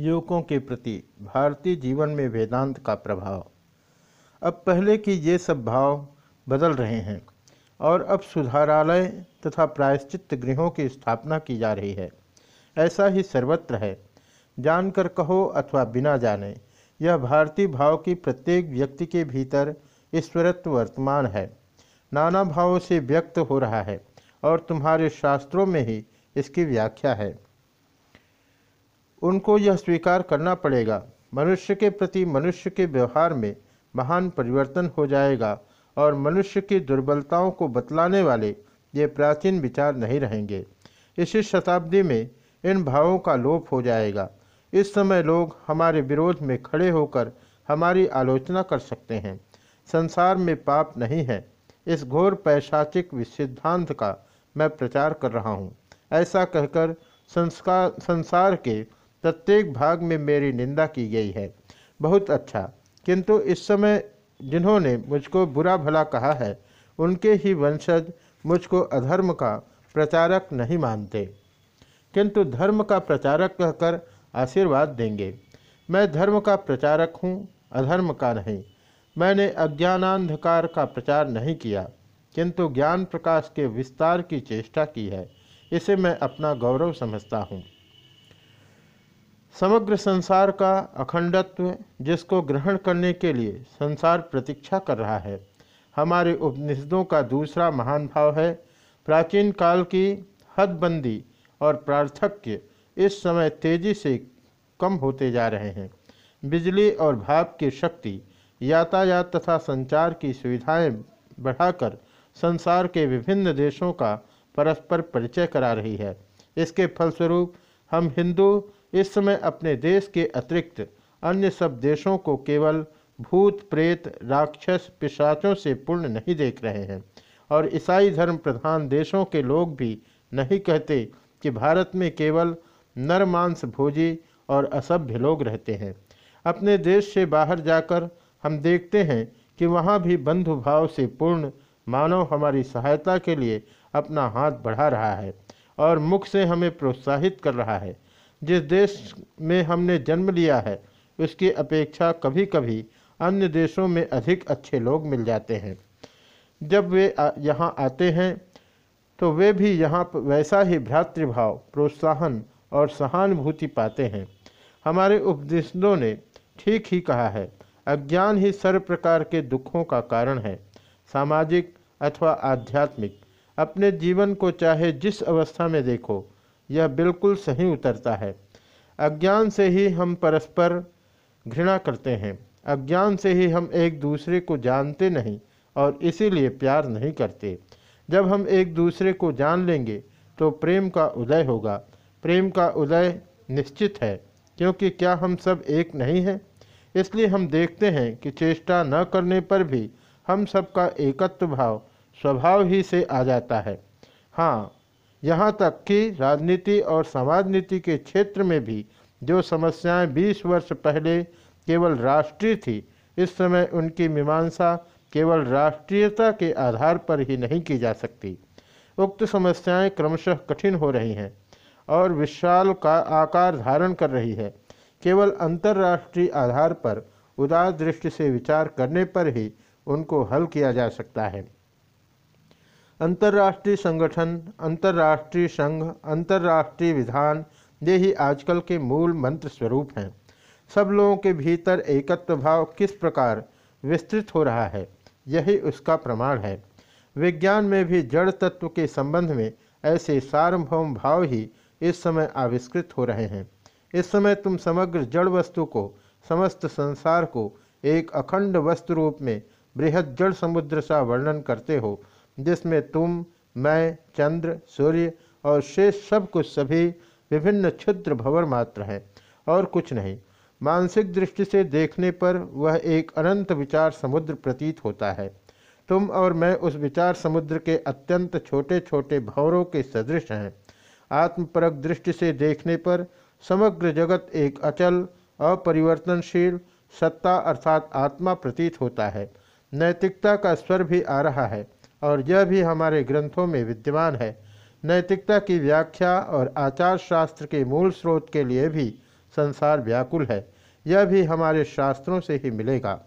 युवकों के प्रति भारतीय जीवन में वेदांत का प्रभाव। अब पहले की ये सब भाव बदल रहे हैं और अब सुधारालय तथा प्रायश्चित गृहों की स्थापना की जा रही है। ऐसा ही सर्वत्र है। जानकर कहो अथवा बिना जाने, यह भारतीय भाव की प्रत्येक व्यक्ति के भीतर ईश्वरत्व वर्तमान है। नाना भावों से व्यक्त हो रहा है और तुम्हारे शास्त्रों में ही इसकी व्याख्या है। उनको यह स्वीकार करना पड़ेगा। मनुष्य के प्रति मनुष्य के व्यवहार में महान परिवर्तन हो जाएगा और मनुष्य की दुर्बलताओं को बतलाने वाले ये प्राचीन विचार नहीं रहेंगे। इसी शताब्दी में इन भावों का लोप हो जाएगा। इस समय लोग हमारे विरोध में खड़े होकर हमारी आलोचना कर सकते हैं। संसार में पाप नहीं है। इस घोर पैशाचिक सिद्धांत का मैं प्रचार कर रहा हूँ। ऐसा कहकर संस्कार, संसार के प्रत्येक भाग में मेरी निंदा की गई है। बहुत अच्छा। किंतु इस समय जिन्होंने मुझको बुरा भला कहा है, उनके ही वंशज मुझको अधर्म का प्रचारक नहीं मानते। किंतु धर्म का प्रचारक कहकर आशीर्वाद देंगे। मैं धर्म का प्रचारक हूँ, अधर्म का नहीं। मैंने अज्ञानांधकार का प्रचार नहीं किया, किंतु ज्ञान प्रकाश के विस्तार की चेष्टा की है। इसे मैं अपना गौरव समझता हूँ। समग्र संसार का अखंडत्व जिसको ग्रहण करने के लिए संसार प्रतीक्षा कर रहा है। हमारे उपनिषदों का दूसरा महान भाव है, प्राचीन काल की हदबंदी और प्रार्थक्य इस समय तेज़ी से कम होते जा रहे हैं। बिजली और भाप की शक्ति, यातायात तथा संचार की सुविधाएँ बढ़ाकर संसार के विभिन्न देशों का परस्पर परिचय करा रही है। इसके फलस्वरूप हम हिंदू इस समय अपने देश के अतिरिक्त अन्य सब देशों को केवल भूत, प्रेत, राक्षस, पिशाचों से पूर्ण नहीं देख रहे हैं। और ईसाई धर्म प्रधान देशों के लोग भी नहीं कहते कि भारत में केवल नरमांस भोजी और असभ्य लोग रहते हैं। अपने देश से बाहर जाकर हम देखते हैं कि वहाँ भी बंधु भाव से पूर्ण मानव हमारी सहायता के लिए अपना हाथ बढ़ा रहा है और मुख से हमें प्रोत्साहित कर रहा है। जिस देश में हमने जन्म लिया है, उसकी अपेक्षा कभी कभी अन्य देशों में अधिक अच्छे लोग मिल जाते हैं। जब वे यहाँ आते हैं तो वे भी यहाँ वैसा ही भ्रातृभाव, प्रोत्साहन और सहानुभूति पाते हैं। हमारे उपदेशों ने ठीक ही कहा है, अज्ञान ही सर्व प्रकार के दुखों का कारण है, सामाजिक अथवा आध्यात्मिक। अपने जीवन को चाहे जिस अवस्था में देखो यह बिल्कुल सही उतरता है। अज्ञान से ही हम परस्पर घृणा करते हैं। अज्ञान से ही हम एक दूसरे को जानते नहीं और इसीलिए प्यार नहीं करते। जब हम एक दूसरे को जान लेंगे तो प्रेम का उदय होगा। प्रेम का उदय निश्चित है, क्योंकि क्या हम सब एक नहीं हैं? इसलिए हम देखते हैं कि चेष्टा न करने पर भी हम सबका एकत्व भाव, स्वभाव ही से आ जाता है। हाँ यहाँ तक कि राजनीति और समाज नीति के क्षेत्र में भी जो समस्याएँ 20 वर्ष पहले केवल राष्ट्रीय थी, इस समय उनकी मीमांसा केवल राष्ट्रीयता के आधार पर ही नहीं की जा सकती। उक्त समस्याएँ क्रमशः कठिन हो रही हैं और विशाल का आकार धारण कर रही है। केवल अंतर्राष्ट्रीय आधार पर उदार दृष्टि से विचार करने पर ही उनको हल किया जा सकता है। अंतर्राष्ट्रीय संगठन, अंतर्राष्ट्रीय संघ, अंतर्राष्ट्रीय विधान, ये ही आजकल के मूल मंत्र स्वरूप हैं। सब लोगों के भीतर एकत्व भाव किस प्रकार विस्तृत हो रहा है, यही उसका प्रमाण है। विज्ञान में भी जड़ तत्व के संबंध में ऐसे सार्वभौम भाव ही इस समय आविष्कृत हो रहे हैं। इस समय तुम समग्र जड़ वस्तु को, समस्त संसार को एक अखंड वस्तु रूप में बृहद जड़ समुद्र सा वर्णन करते हो जिसमें तुम, मैं, चंद्र, सूर्य और शेष सब कुछ सभी विभिन्न क्षुद्र भवर मात्र हैं और कुछ नहीं। मानसिक दृष्टि से देखने पर वह एक अनंत विचार समुद्र प्रतीत होता है। तुम और मैं उस विचार समुद्र के अत्यंत छोटे छोटे भवरों के सदृश हैं। आत्मपरक दृष्टि से देखने पर समग्र जगत एक अचल, अपरिवर्तनशील, सत्ता अर्थात आत्मा प्रतीत होता है। नैतिकता का स्वर भी आ रहा है। और यह भी हमारे ग्रंथों में विद्यमान है। नैतिकता की व्याख्या और आचार शास्त्र के मूल स्रोत के लिए भी संसार व्याकुल है। यह भी हमारे शास्त्रों से ही मिलेगा।